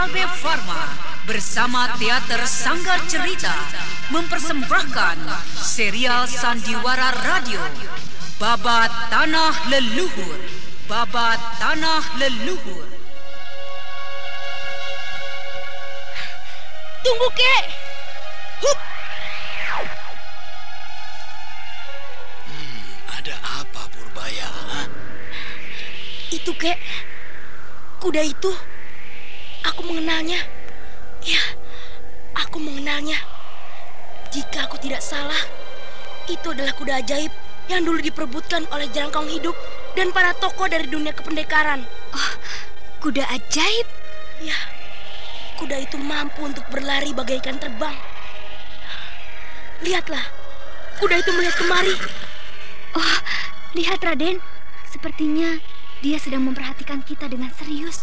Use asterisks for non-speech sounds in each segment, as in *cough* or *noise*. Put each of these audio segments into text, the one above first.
KB Pharma bersama Teater Sanggar Cerita mempersembahkan serial Sandiwara Radio Babat Tanah Leluhur Babat Tanah Leluhur Tunggu, Kek! Hup! Hmm, ada apa, Purbaya? Ha? Itu, Kek. Kuda itu. Aku mengenalnya. Ya, aku mengenalnya. Jika aku tidak salah, itu adalah kuda ajaib yang dulu diperebutkan oleh Jarangkong Hidup dan para tokoh dari dunia kependekaran. Oh, kuda ajaib? Ya, kuda itu mampu untuk berlari bagaikan terbang. Lihatlah, kuda itu melihat kemari. Oh, lihat Raden. Sepertinya dia sedang memperhatikan kita dengan serius.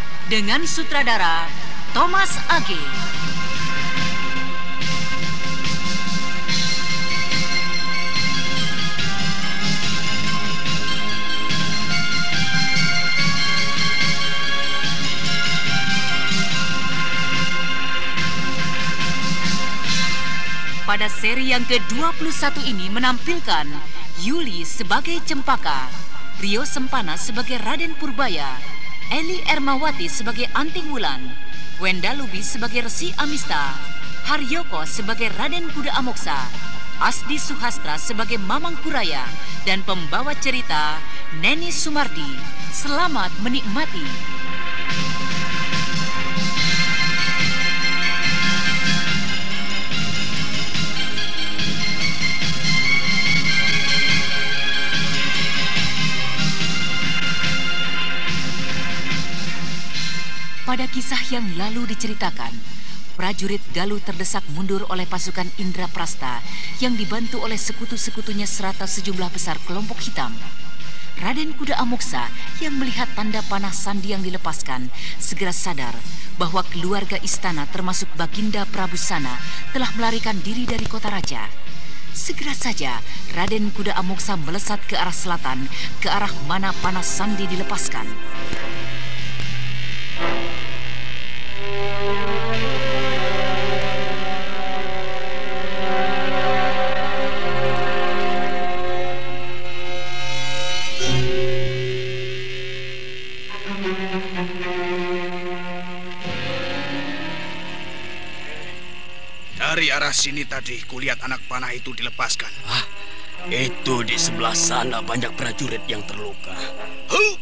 Dengan sutradara Thomas Age pada seri yang ke-21 ini menampilkan Yuli sebagai Cempaka, Rio Sempana sebagai Raden Purbaya, Eli Ermawati sebagai Anting Wulan, Wenda Lubi sebagai Resi Amista, Haryoko sebagai Raden Kuda Amoksa, Asdi Suhastra sebagai Mamang Kuraya, dan pembawa cerita Neni Sumardi. Selamat menikmati. Pada kisah yang lalu diceritakan, prajurit Galuh terdesak mundur oleh pasukan Indra Prasta yang dibantu oleh sekutu-sekutunya serata sejumlah besar kelompok hitam. Raden Kuda Amuksa yang melihat tanda panah sandi yang dilepaskan segera sadar bahwa keluarga istana termasuk Baginda Prabu Sana telah melarikan diri dari kota raja. Segera saja Raden Kuda Amuksa melesat ke arah selatan, ke arah mana panah sandi dilepaskan. Dari arah sini tadi kulihat anak panah itu dilepaskan. Ah, itu di sebelah sana banyak prajurit yang terluka. Huh?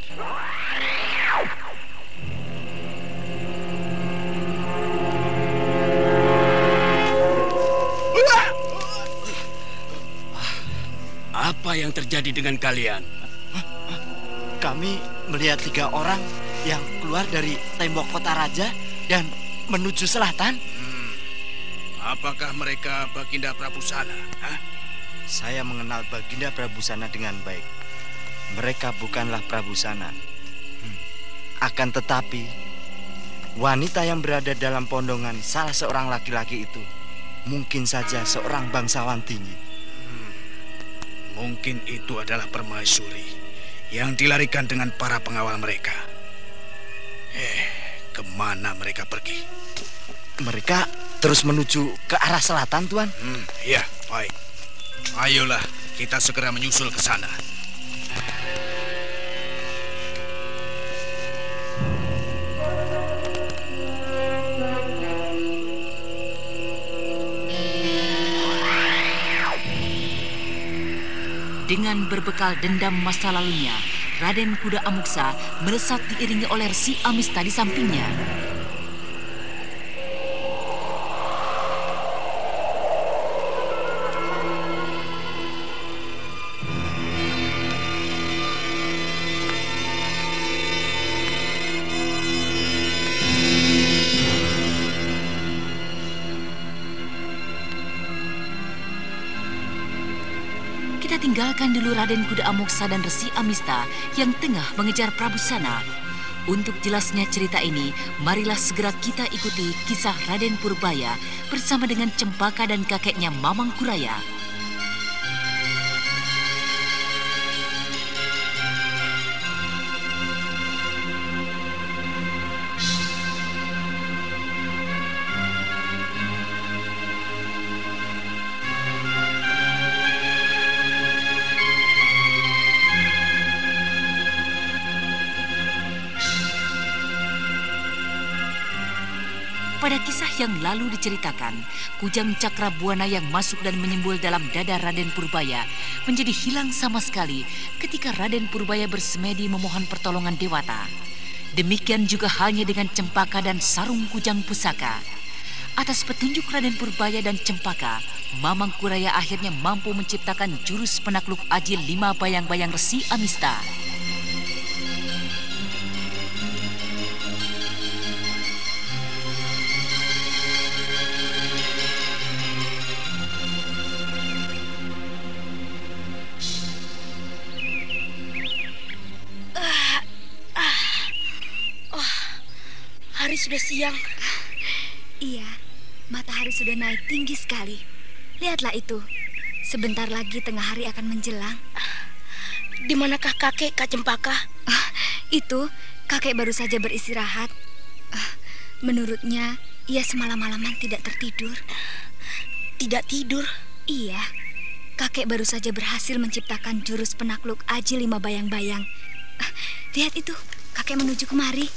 Apa yang terjadi dengan kalian? Kami melihat tiga orang yang keluar dari tembok kota raja dan menuju selatan. Apakah mereka Baginda Prabu Sana? Hah? Saya mengenal Baginda Prabu Sana dengan baik. Mereka bukanlah Prabu Sana. Hmm. Akan tetapi, wanita yang berada dalam pondongan salah seorang laki-laki itu mungkin saja seorang bangsawan tinggi. Hmm. Mungkin itu adalah permaisuri yang dilarikan dengan para pengawal mereka. Eh, ke mana mereka pergi? Mereka terus menuju ke arah selatan, Tuan? Hmm, iya, baik. Ayolah, kita segera menyusul ke sana. Dengan berbekal dendam masa lalunya, Raden Kuda Amuksa melesat diiringi oleh si Amista di sampingnya. Tinggalkan dulu Raden Kuda Amoksa dan Resi Amista yang tengah mengejar Prabu Sana. Untuk jelasnya cerita ini, marilah segera kita ikuti kisah Raden Purbaya bersama dengan Cempaka dan kakeknya Mamang Kuraya. Pada kisah yang lalu diceritakan, kujang cakra buana yang masuk dan menyembul dalam dada Raden Purbaya menjadi hilang sama sekali ketika Raden Purbaya bersemedi memohon pertolongan Dewata. Demikian juga halnya dengan Cempaka dan sarung kujang pusaka. Atas petunjuk Raden Purbaya dan Cempaka, Mamang Kuraya akhirnya mampu menciptakan jurus penakluk aji lima bayang-bayang resi Amista. Sudah siang. Iya, matahari sudah naik tinggi sekali. Lihatlah itu. Sebentar lagi tengah hari akan menjelang. Di manakah kakek Kak Cempaka? Ah, itu kakek baru saja beristirahat. Ah, menurutnya ia semalam-malaman tidak tertidur. Tidak tidur. Iya, kakek baru saja berhasil menciptakan jurus penakluk aji lima bayang-bayang. Ah, lihat itu, kakek menuju kemari.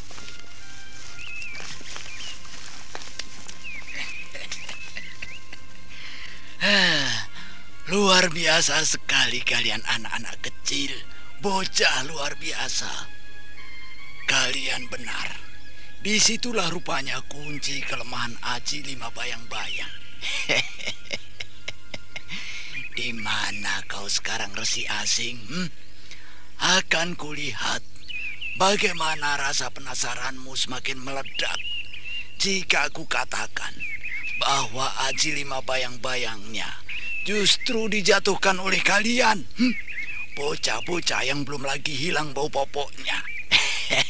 *sighs* Luar biasa sekali kalian anak-anak kecil. Bocah luar biasa. Kalian benar. Di situlah rupanya kunci kelemahan Aji lima bayang-bayang. *laughs* Di mana kau sekarang resi asing? Hmm? Akan kulihat bagaimana rasa penasaranmu semakin meledak jika aku katakan bahwa Aji lima bayang-bayangnya justru dijatuhkan oleh kalian. Hmm? Bocah-bocah yang belum lagi hilang bau popoknya. *laughs*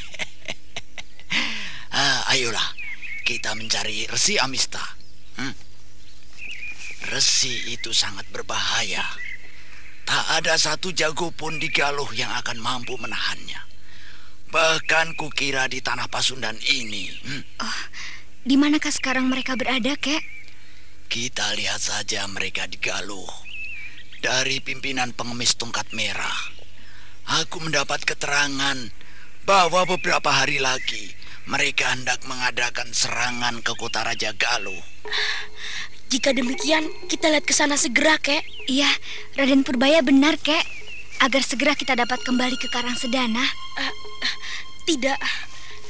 ah, ayolah, kita mencari Resi Amista. Hmm? Resi itu sangat berbahaya. Tak ada satu jago pun di Galuh yang akan mampu menahannya. Bahkan kukira di tanah Pasundan ini. Hmm? Oh, di manakah sekarang mereka berada, kek? Kita lihat saja mereka di Galuh. Dari pimpinan pengemis tongkat merah. Aku mendapat keterangan bahwa beberapa hari lagi mereka hendak mengadakan serangan ke kota Raja Galuh. Jika demikian, kita lihat ke sana segera, kek. Iya, Raden Purbaya benar, kek. Agar segera kita dapat kembali ke Karang Sedana. Uh, uh, tidak,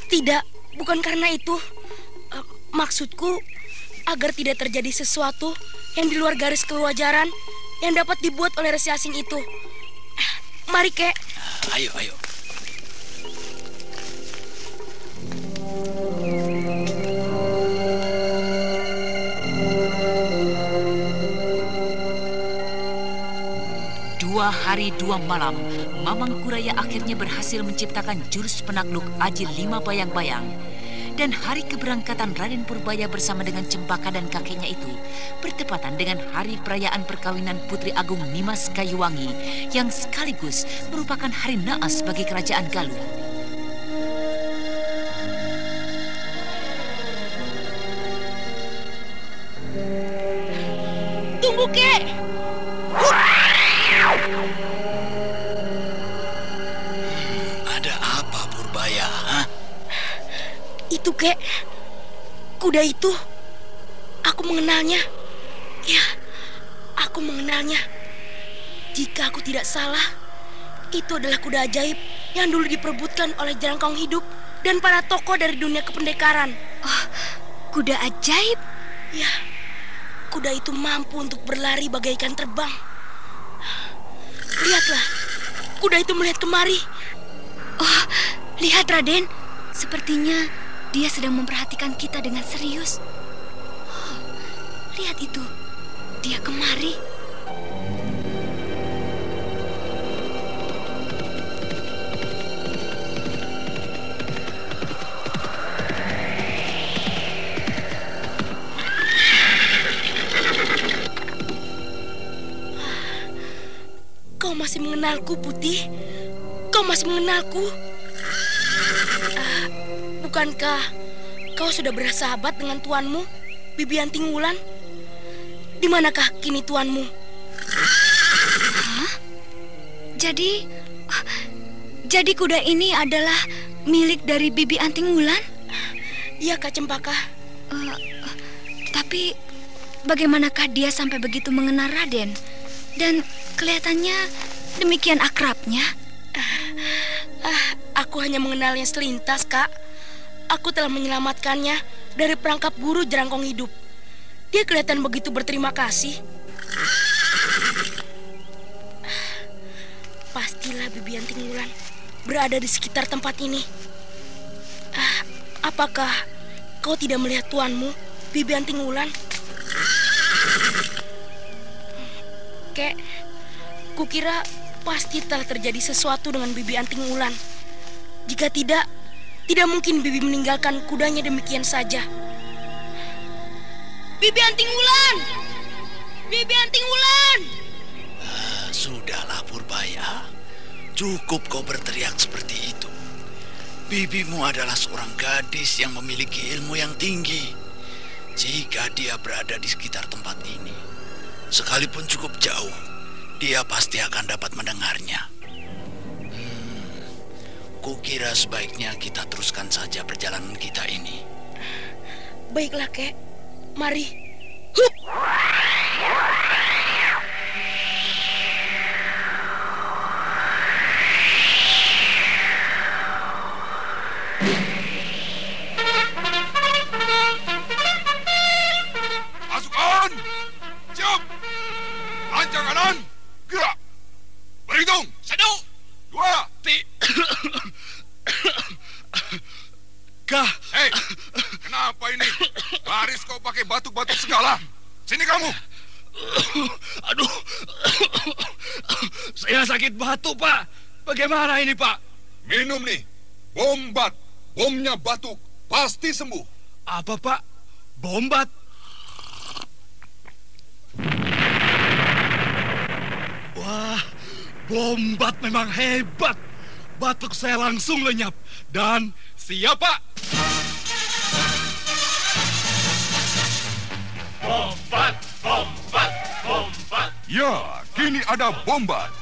tidak, bukan karena itu. Maksudku, agar tidak terjadi sesuatu yang di luar garis kewajaran yang dapat dibuat oleh resi asing itu. Mari, kek. Ayo, ayo. Dua hari dua malam, Mamang Kuraya akhirnya berhasil menciptakan jurus penakluk Aji Lima Bayang-Bayang. Dan hari keberangkatan Raden Purbaya bersama dengan Cempaka dan kakeknya itu bertepatan dengan hari perayaan perkawinan Putri Agung Nimas Kayuwangi yang sekaligus merupakan hari naas bagi kerajaan Galuh. Kuda itu. Aku mengenalnya. Ya, aku mengenalnya. Jika aku tidak salah, itu adalah kuda ajaib yang dulu diperebutkan oleh jerangkong hidup dan para tokoh dari dunia kependekaran. Oh, kuda ajaib? Ya, kuda itu mampu untuk berlari bagaikan terbang. Lihatlah, kuda itu melihat kemari. Oh, lihat Raden. Sepertinya dia sedang memperhatikan kita dengan serius. Oh, lihat itu, dia kemari. Kau masih mengenalku, Putih? Kau masih mengenalku? Ah, bukankah kau sudah bersahabat dengan tuanmu, Bibi Anting Wulan? Di manakah kini tuanmu? Hah? Jadi, jadi kuda ini adalah milik dari Bibi Anting Wulan? Iya, Kak Cempaka. Uh, uh, tapi bagaimanakah dia sampai begitu mengenal Raden? Dan kelihatannya demikian akrabnya. Ah, aku hanya mengenalnya selintas, Kak. Aku telah menyelamatkannya dari perangkap guru jerangkong hidup. Dia kelihatan begitu berterima kasih. Pastilah Bibi Anting Wulan berada di sekitar tempat ini. Ah, apakah kau tidak melihat tuanmu, Bibi Anting Wulan? Kek, kukira pasti telah terjadi sesuatu dengan Bibi Anting. Jika tidak, tidak mungkin Bibi meninggalkan kudanya demikian saja. Bibi Anting Wulan! Bibi Anting Wulan! Ah, sudahlah Purbaya. Cukup kau berteriak seperti itu. Bibimu adalah seorang gadis yang memiliki ilmu yang tinggi. Jika dia berada di sekitar tempat ini, sekalipun cukup jauh, dia pasti akan dapat mendengarnya. Kukira sebaiknya kita teruskan saja perjalanan kita ini. Baiklah, Kek. Mari. Hup! Bagaimana ini, Pak? Minum nih. Bombat. Bomnya batuk. Pasti sembuh. Apa, Pak? Bombat? Wah, bombat memang hebat. Batuk saya langsung lenyap. Dan siap, Pak. Bombat, bombat, bombat. Ya, kini ada Bombat.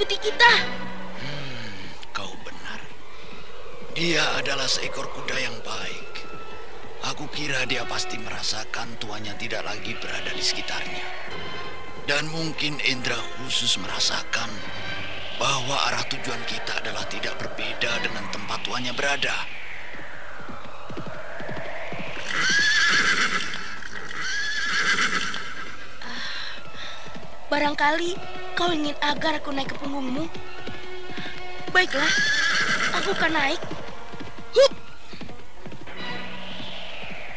Mengikuti kita. Kau benar. Dia adalah seekor kuda yang baik. Aku kira dia pasti merasakan tuannya tidak lagi berada di sekitarnya. Dan mungkin Indra khusus merasakan bahwa arah tujuan kita adalah tidak berbeda dengan tempat tuannya berada. Barangkali kau ingin agar aku naik ke punggungmu. Baiklah, aku akan naik. Hup!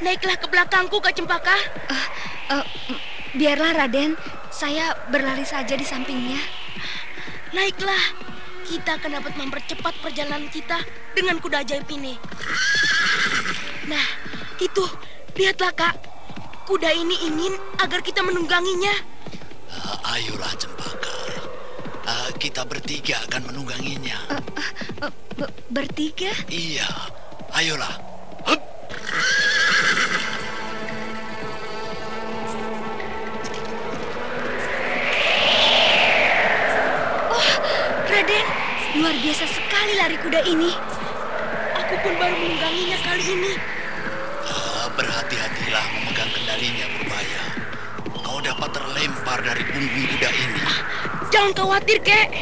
Naiklah ke belakangku, Kak Cempaka. Uh, uh, biarlah Raden, saya berlari saja di sampingnya. Naiklah. kita akan dapat mempercepat perjalanan kita dengan kuda ajaib ini. Nah, itu, lihatlah kak. Kuda ini ingin agar kita menungganginya. Uh, ayolah Cempaka. Kita bertiga akan menungganginya. Uh, uh, uh, bertiga? Iya, ayolah. Hup. Oh, Raden, luar biasa sekali lari kuda ini. Aku pun baru menungganginya kali ini. Uh, berhati-hatilah memegang kendalinya, Purbaya. Kau dapat terlempar dari punggung kuda ini. Jangan khawatir, kek.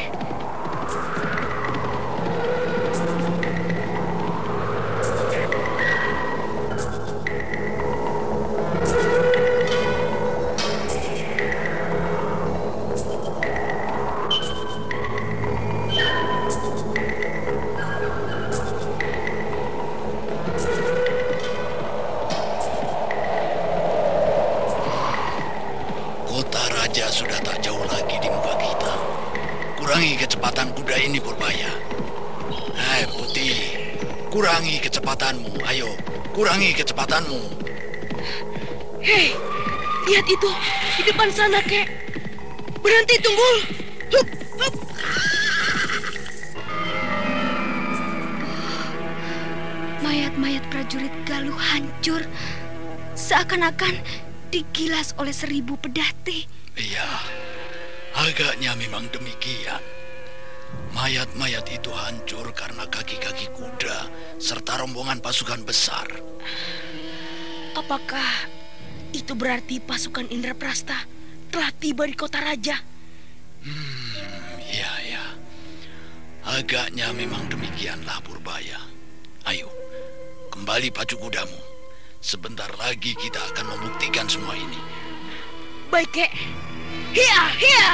Kurangi kecepatanmu. Ayo, kurangi kecepatanmu. Hei, lihat itu di depan sana, kek. Berhenti. Hup, hup. Mayat-mayat prajurit Galuh hancur. Seakan-akan digilas oleh seribu pedati. Iya, agaknya memang demikian. Mayat-mayat itu hancur karena kaki-kaki kuda serta rombongan pasukan besar. Apakah itu berarti pasukan Indraprasta telah tiba di kota raja? Hmm, iya, ya. Agaknya memang demikianlah Purbaya. Ayo, kembali pacu kudamu. Sebentar lagi kita akan membuktikan semua ini. Baik, kek. Hia, hia.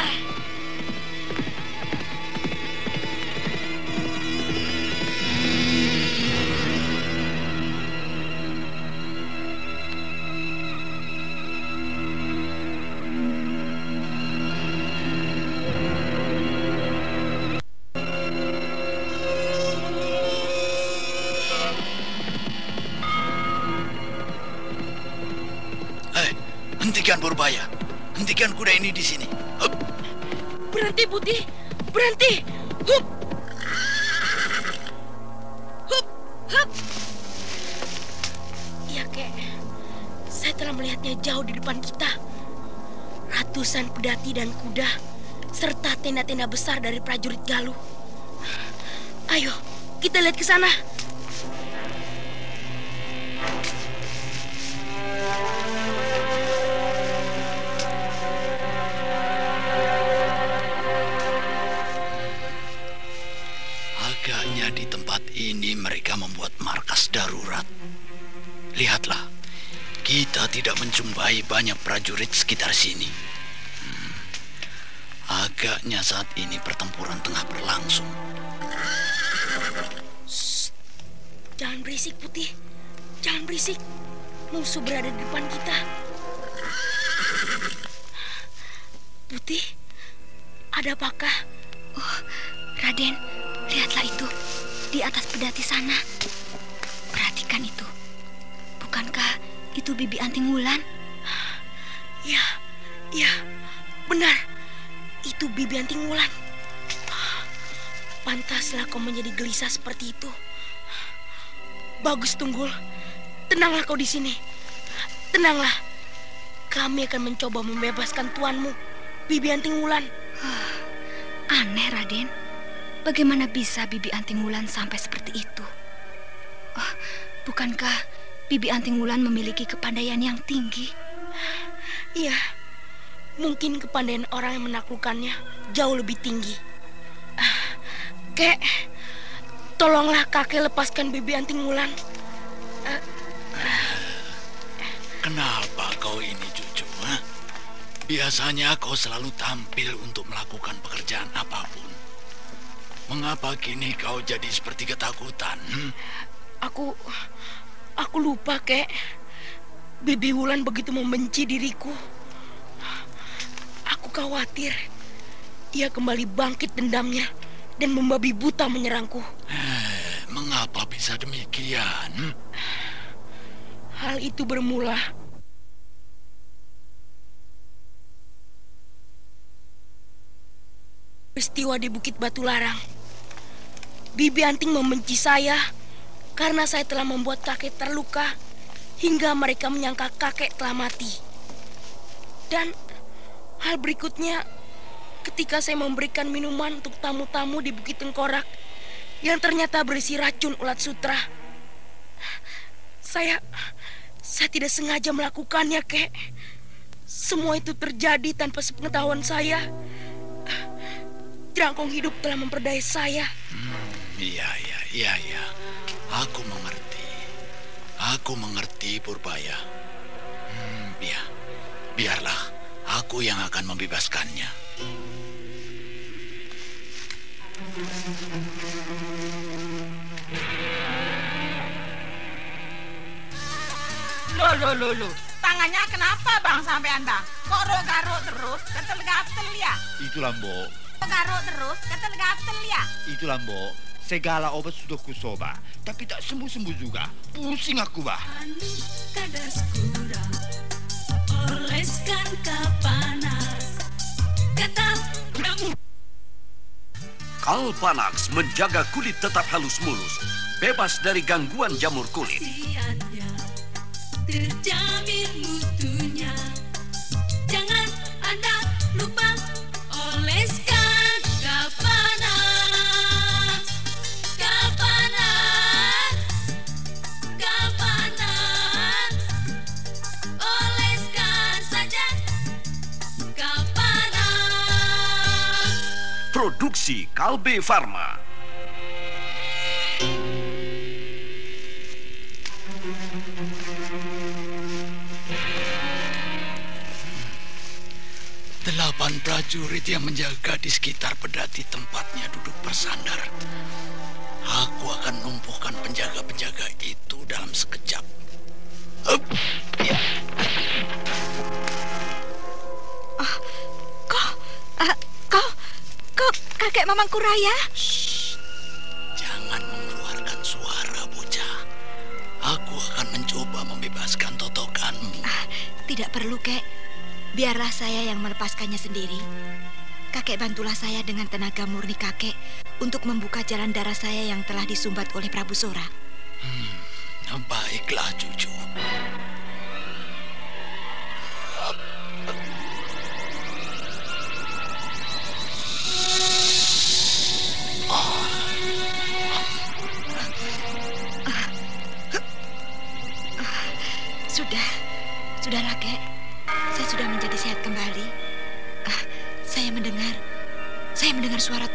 Saya telah melihatnya jauh di depan kita. Ratusan pedati dan kuda, serta tenda-tenda besar dari prajurit Galuh. Ayo, kita lihat ke sana. Kita tidak menjumpai banyak prajurit sekitar sini. Hmm, Agaknya saat ini pertempuran tengah berlangsung. Jangan berisik, Putih. Jangan berisik. Musuh berada di depan kita. Putih, ada apakah? Oh, Raden, lihatlah itu di atas pedati sana. Itu Bibi Anting Wulan? Ya, ya, benar. Itu Bibi Anting Wulan. Pantaslah kau menjadi gelisah seperti itu. Bagus, Tunggul. Tenanglah kau di sini. Tenanglah. Kami akan mencoba membebaskan tuanmu, Bibi Anting Wulan. Aneh, Raden. Bagaimana bisa Bibi Anting Wulan sampai seperti itu? Oh, bukankah Bibi Anting Wulan memiliki kepandaian yang tinggi? Iya, mungkin kepandaian orang yang menaklukkannya jauh lebih tinggi. Kek, tolonglah kakek lepaskan Bibi Anting Wulan. Kenapa kau ini cucu? Hah? Biasanya kau selalu tampil untuk melakukan pekerjaan apa pun. Mengapa kini kau jadi seperti ketakutan? hmm? Aku, aku lupa, kek. Bibi Wulan begitu membenci diriku. Aku khawatir ia kembali bangkit dendamnya dan membabi buta menyerangku. Eh, mengapa bisa demikian? Hal itu bermula peristiwa di Bukit Batu Larang. Bibi Anting membenci saya karena saya telah membuat kakek terluka hingga mereka menyangka kakek telah mati. Dan hal berikutnya ketika saya memberikan minuman untuk tamu-tamu di Bukit Tengkorak yang ternyata berisi racun ulat sutra. Saya saya tidak sengaja melakukannya, Kek. Semua itu terjadi tanpa sepengetahuan saya. Jerangkong hidup telah memperdaya saya. Iya, iya, iya, iya. Aku mengerti. Aku mengerti, Purbaya. Hmm, ya, biarlah aku yang akan membebaskannya. Loh, loh, loh, loh. Tangannya kenapa bang sampean bang? Kok garuk terus, gatel-gatel ya? Itulah mbok, Garuk terus, gatel-gatel ya? itulah mbok. Segala obat sudah kusoba, tapi tak sembuh-sembuh juga. Pusing aku, bah. kadas kurang Oleskan ke panas Ketat Kalpanax menjaga kulit tetap halus mulus, bebas dari gangguan jamur kulit. Terjamin mutunya Produksi Kalbe Farma. Delapan prajurit yang menjaga di sekitar pedati tempatnya duduk bersandar. Aku akan lumpuhkan penjaga-penjaga itu dalam sekejap. Mamangku Raya? Jangan mengeluarkan suara, bocah. Aku akan mencoba membebaskan totokanmu. Tidak perlu, kek. Biarlah saya yang melepaskannya sendiri. Kakek bantulah saya dengan tenaga murni kakek untuk membuka jalan darah saya yang telah disumbat oleh Prabu Sora. Baiklah, cucu.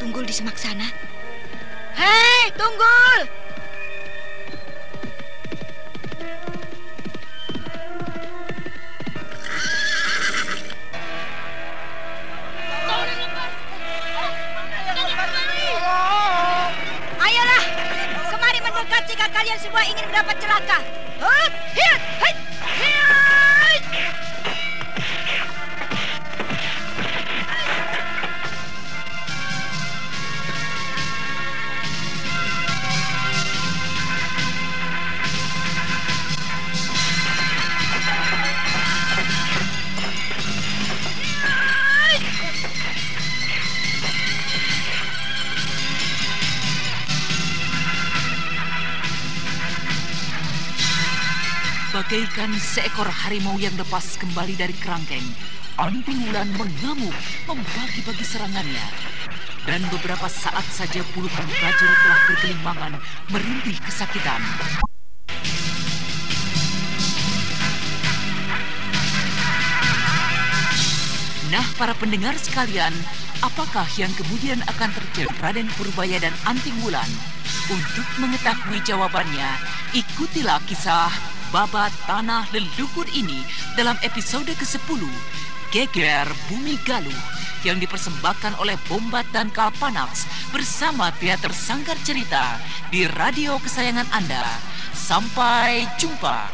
Tunggul di semak sana. Hei, tunggul! Seekor harimau yang lepas kembali dari kerangkeng, Anting Wulan mengamuk membagi-bagi serangannya. Dan beberapa saat saja puluhan prajurit telah bergelimbangan merintih kesakitan. Nah, para pendengar sekalian, apakah yang kemudian akan terjadi Raden Purbaya dan Anting Wulan? Untuk mengetahui jawabannya, ikutilah kisah Babat Tanah Leluhur ini dalam episode ke-10, Geger Bumi Galuh, yang dipersembahkan oleh Bombat dan Kalpanax bersama Teater Sanggar Cerita di radio kesayangan Anda. Sampai jumpa.